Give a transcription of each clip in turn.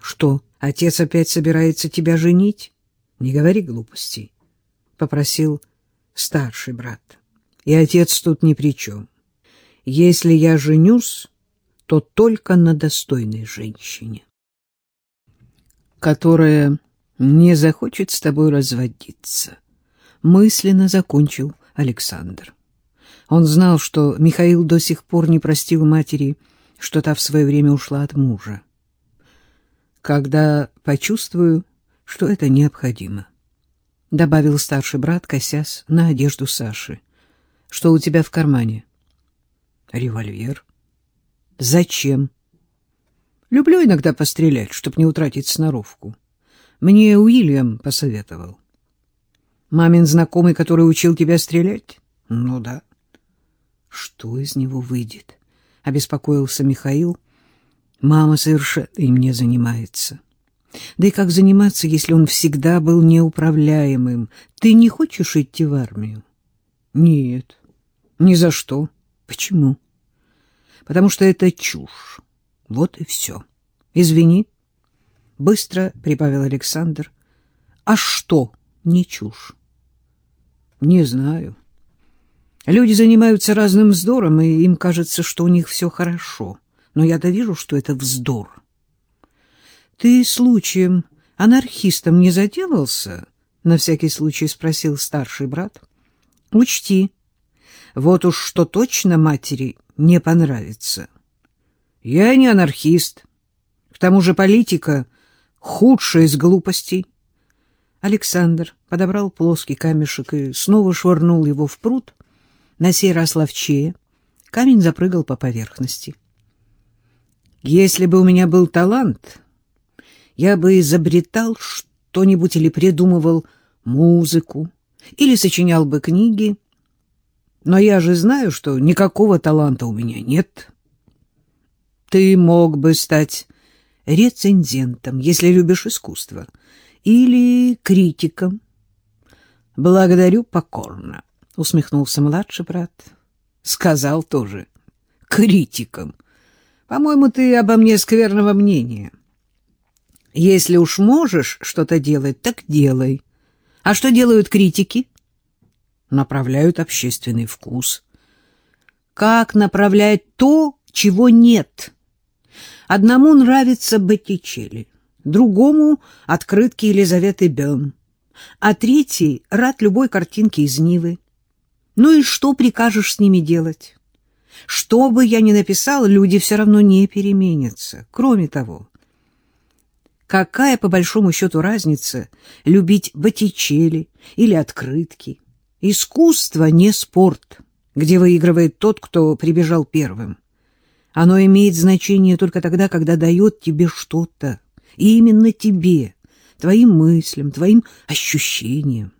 Что, отец опять собирается тебя женить? Не говори глупостей, — попросил старший брат. И отец тут ни при чем. Если я женюсь, то только на достойной женщине, которая не захочет с тобой разводиться. Мысленно закончил Александр. Он знал, что Михаил до сих пор не простил матери, что та в свое время ушла от мужа. «Когда почувствую, что это необходимо», — добавил старший брат, косясь на одежду Саши. «Что у тебя в кармане?» «Револьвер». «Зачем?» «Люблю иногда пострелять, чтобы не утратить сноровку. Мне Уильям посоветовал». «Мамин знакомый, который учил тебя стрелять?» «Ну да». «Что из него выйдет?» — обеспокоился Михаил. «Мама совершенно им не занимается». Да и как заниматься, если он всегда был неуправляемым? Ты не хочешь идти в армию? Нет, ни за что. Почему? Потому что это чушь. Вот и все. Извини. Быстро прибавил Александр. А что не чушь? Не знаю. Люди занимаются разным вздором, и им кажется, что у них все хорошо. Но я-то вижу, что это вздор. Ты случаем анархистом не заделался? На всякий случай спросил старший брат. Учти, вот уж что точно матери не понравится. Я не анархист. К тому же политика — худшая из глупостей. Александр подобрал плоский камешек и снова швырнул его в пруд, на сей раз ловчее. Камень запрыгал по поверхности. Если бы у меня был талант, я бы изобретал что-нибудь или придумывал музыку, или сочинял бы книги. Но я же знаю, что никакого таланта у меня нет. Ты мог бы стать рецензентом, если любишь искусство, или критиком. Благодарю покорно усмехнулся младший брат. Сказал тоже. Критиком. По-моему, ты обо мне скверного мнения. Если уж можешь что-то делать, так делай. А что делают критики? Направляют общественный вкус. Как направлять то, чего нет? Одному нравится Боттичелли, другому — открытки Елизаветы Бем, а третий рад любой картинке из Нивы. Ну и что прикажешь с ними делать? Что бы я ни написал, люди все равно не переменятся. Кроме того, какая по большому счету разница любить Боттичелли или открытки? Искусство не спорт, где выигрывает тот, кто прибежал первым. Оно имеет значение только тогда, когда дает тебе что-то. И именно тебе, твоим мыслям, твоим ощущениям.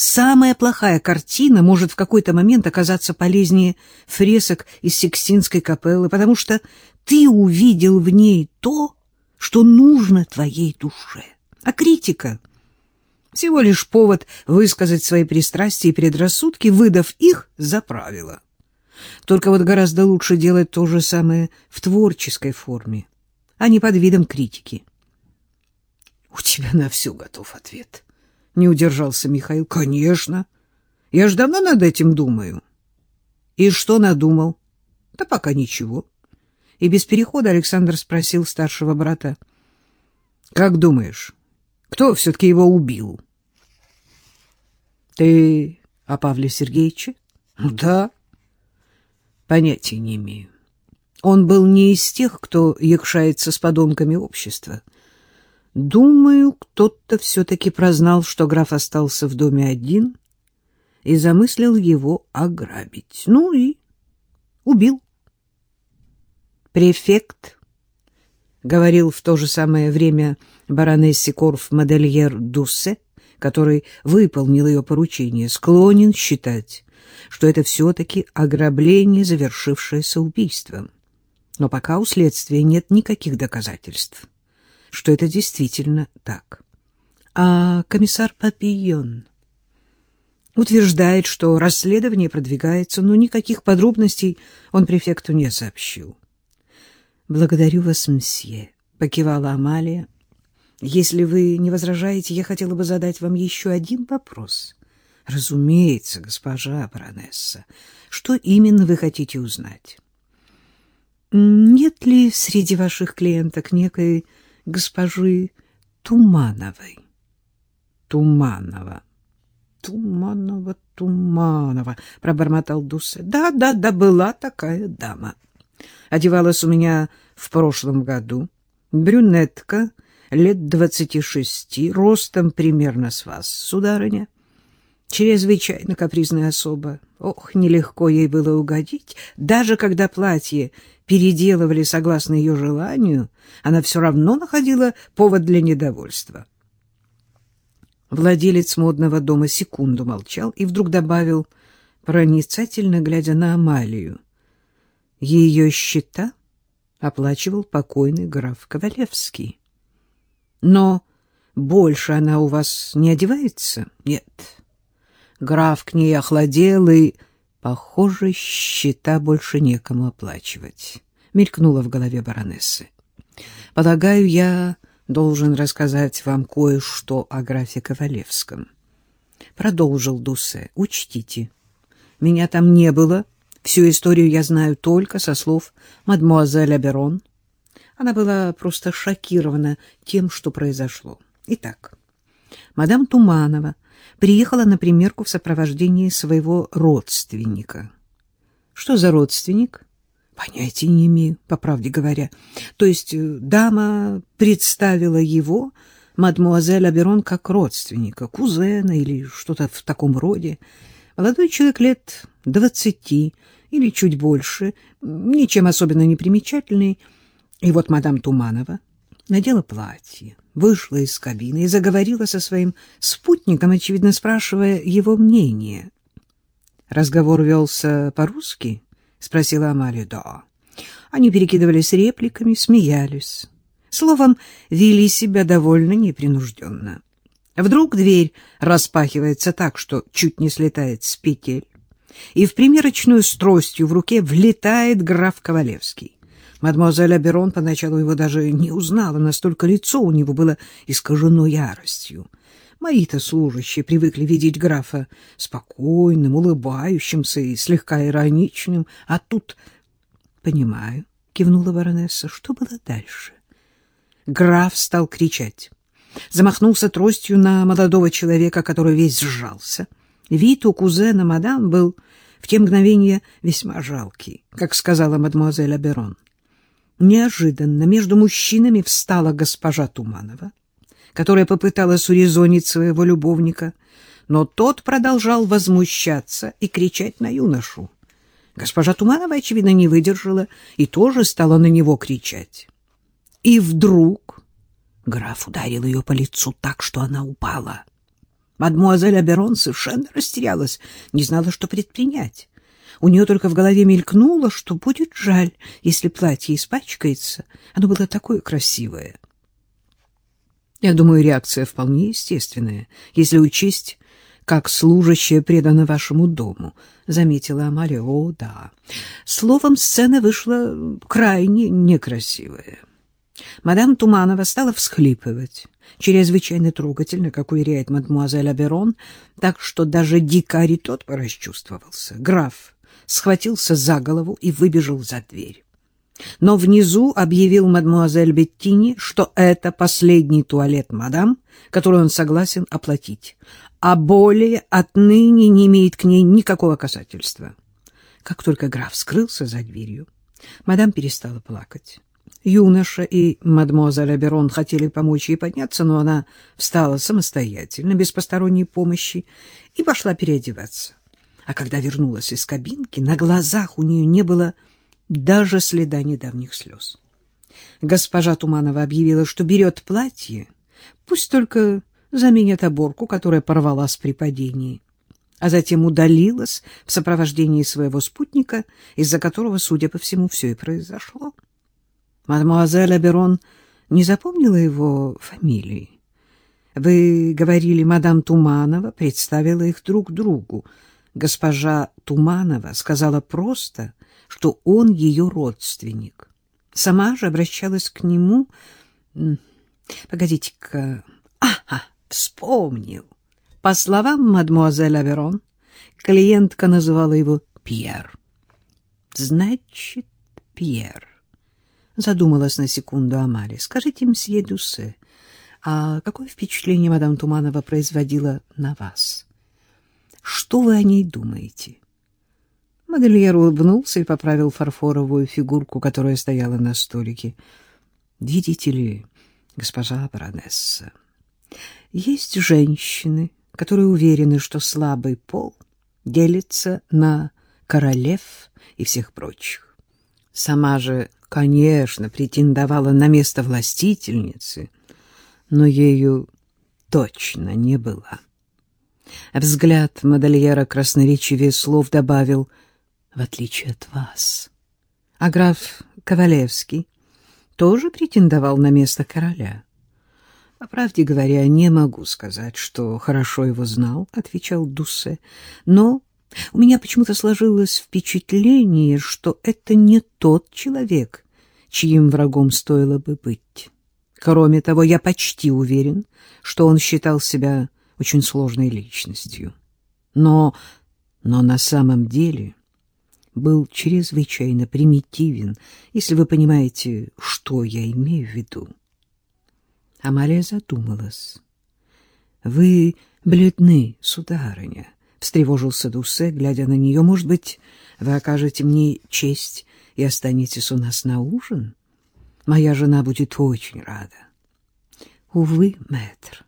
Самая плохая картина может в какой-то момент оказаться полезнее фресок из Сикстинской капеллы, потому что ты увидел в ней то, что нужно твоей душе. А критика — всего лишь повод высказать свои пристрастия и предрассудки, выдав их за правило. Только вот гораздо лучше делать то же самое в творческой форме, а не под видом критики. У тебя на все готов ответ. Не удержался Михаил. Конечно. Я ж давно над этим думаю. И что надумал? Да пока ничего. И без перехода Александр спросил старшего брата. Как думаешь, кто все-таки его убил? Ты о Павле Сергеевиче? Да. Понятия не имею. Он был не из тех, кто якшается с подонками общества. Думаю, кто-то все-таки прознал, что граф остался в доме один и замыслил его ограбить. Ну и убил. Префект говорил в то же самое время баронессе Корф модельер Дуссе, который выполнил ее поручение, склонен считать, что это все-таки ограбление, завершившееся убийством. Но пока у следствия нет никаких доказательств что это действительно так. А комиссар Папийон утверждает, что расследование продвигается, но никаких подробностей он префекту не сообщил. Благодарю вас, мсье. — покивала Амалия. «Если вы не возражаете, я хотела бы задать вам еще один вопрос». «Разумеется, госпожа баронесса. Что именно вы хотите узнать?» «Нет ли среди ваших клиенток некой госпожи Тумановой?» «Туманова. Туманова, Туманова», — пробормотал Дуссе. «Да, да, да, была такая дама. Одевалась у меня в прошлом году» брюнетка, лет двадцати шести, ростом примерно с вас, сударыня. Чрезвычайно капризная особа. Ох, нелегко ей было угодить. Даже когда платье переделывали согласно ее желанию, она все равно находила повод для недовольства. Владелец модного дома секунду молчал и вдруг добавил, проницательно глядя на Амалию. Ее счета оплачивал покойный граф Ковалевский. Но больше она у вас не одевается? Нет. Граф к ней охладел, и, похоже, счета больше некому оплачивать. Мелькнула в голове баронессы. Полагаю, я должен рассказать вам кое-что о графе Ковалевском. Продолжил Дусе. Учтите, меня там не было, — Всю историю я знаю только со слов мадмуазель Аберон. Она была просто шокирована тем, что произошло. Итак, мадам Туманова приехала на примерку в сопровождении своего родственника. Что за родственник? Понятия не имею, по правде говоря. То есть э, дама представила его, мадмуазель Аберон, как родственника, кузена или что-то в таком роде. Молодой человек лет двадцати или чуть больше, ничем особенно не примечательный. И вот мадам Туманова надела платье, вышла из кабины и заговорила со своим спутником, очевидно спрашивая его мнение. «Разговор велся по-русски?» — спросила Амалия. «Да». Они перекидывались репликами, смеялись. Словом, вели себя довольно непринужденно. Вдруг дверь распахивается так, что чуть не слетает с петель, и в примерочную с тростью в руке влетает граф Ковалевский. Мадемуазель Аберон поначалу его даже не узнала, настолько лицо у него было искажено яростью. Мои-то служащие привыкли видеть графа спокойным, улыбающимся и слегка ироничным, а тут... — Понимаю, — кивнула баронесса, — что было дальше? Граф стал кричать замахнулся тростью на молодого человека, который весь сжался. Вид у кузена мадам был в те мгновения весьма жалкий, как сказала мадемуазель Аберон. Неожиданно между мужчинами встала госпожа Туманова, которая попыталась урезонить своего любовника, но тот продолжал возмущаться и кричать на юношу. Госпожа Туманова, очевидно, не выдержала и тоже стала на него кричать. И вдруг Граф ударил ее по лицу так, что она упала. Мадмуазель Аберон совершенно растерялась, не знала, что предпринять. У нее только в голове мелькнуло, что будет жаль, если платье испачкается. Оно было такое красивое. Я думаю, реакция вполне естественная, если учесть, как служащая предана вашему дому, — заметила Амалия. О, да. Словом, сцена вышла крайне некрасивая. Мадам Туманова стала всхлипывать, чрезвычайно трогательно, как уверяет мадмуазель Аберон, так что даже дикарь тот порасчувствовался. Граф схватился за голову и выбежал за дверь. Но внизу объявил мадмуазель Беттини, что это последний туалет мадам, который он согласен оплатить, а более отныне не имеет к ней никакого касательства. Как только граф скрылся за дверью, мадам перестала плакать. Юноша и мадемуазель Аберон хотели помочь ей подняться, но она встала самостоятельно, без посторонней помощи, и пошла переодеваться. А когда вернулась из кабинки, на глазах у нее не было даже следа недавних слез. Госпожа Туманова объявила, что берет платье, пусть только заменят оборку, которая порвалась при падении, а затем удалилась в сопровождении своего спутника, из-за которого, судя по всему, все и произошло. Мадемуазель Аберон не запомнила его фамилии. Вы говорили, мадам Туманова представила их друг другу. Госпожа Туманова сказала просто, что он ее родственник. Сама же обращалась к нему Погодите-ка. Ага, вспомнил. По словам мадмуазель Аверон, клиентка называла его Пьер. Значит, Пьер. Задумалась на секунду Амали. Скажите, мсье Дуссе, а какое впечатление мадам Туманова производила на вас? Что вы о ней думаете? Модельер улыбнулся и поправил фарфоровую фигурку, которая стояла на столике. Видите ли, госпожа баронесса, есть женщины, которые уверены, что слабый пол делится на королев и всех прочих. Сама же, конечно, претендовала на место властительницы, но ею точно не была. Взгляд модельера красноречивее слов добавил «в отличие от вас». А граф Ковалевский тоже претендовал на место короля. — По правде говоря, не могу сказать, что хорошо его знал, — отвечал Дуссе, — но у меня почему-то сложилось впечатление, что это не тот человек, чьим врагом стоило бы быть. Кроме того, я почти уверен, что он считал себя очень сложной личностью. Но, но на самом деле был чрезвычайно примитивен, если вы понимаете, что я имею в виду. Амалия задумалась. — Вы бледны, сударыня, — встревожился Дуссе, глядя на нее. — Может быть, вы окажете мне честь и останетесь у нас на ужин? Моя жена будет очень рада. — Увы, мэтр, —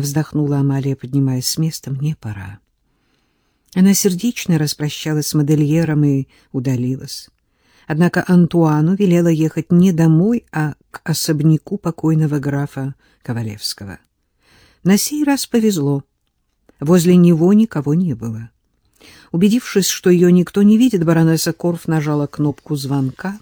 вздохнула Амалия, поднимаясь с места, — мне пора. Она сердечно распрощалась с модельером и удалилась. Однако Антуану велела ехать не домой, а к особняку покойного графа Ковалевского. На сей раз повезло. Возле него никого не было. Убедившись, что ее никто не видит, баронесса Корф нажала кнопку звонка —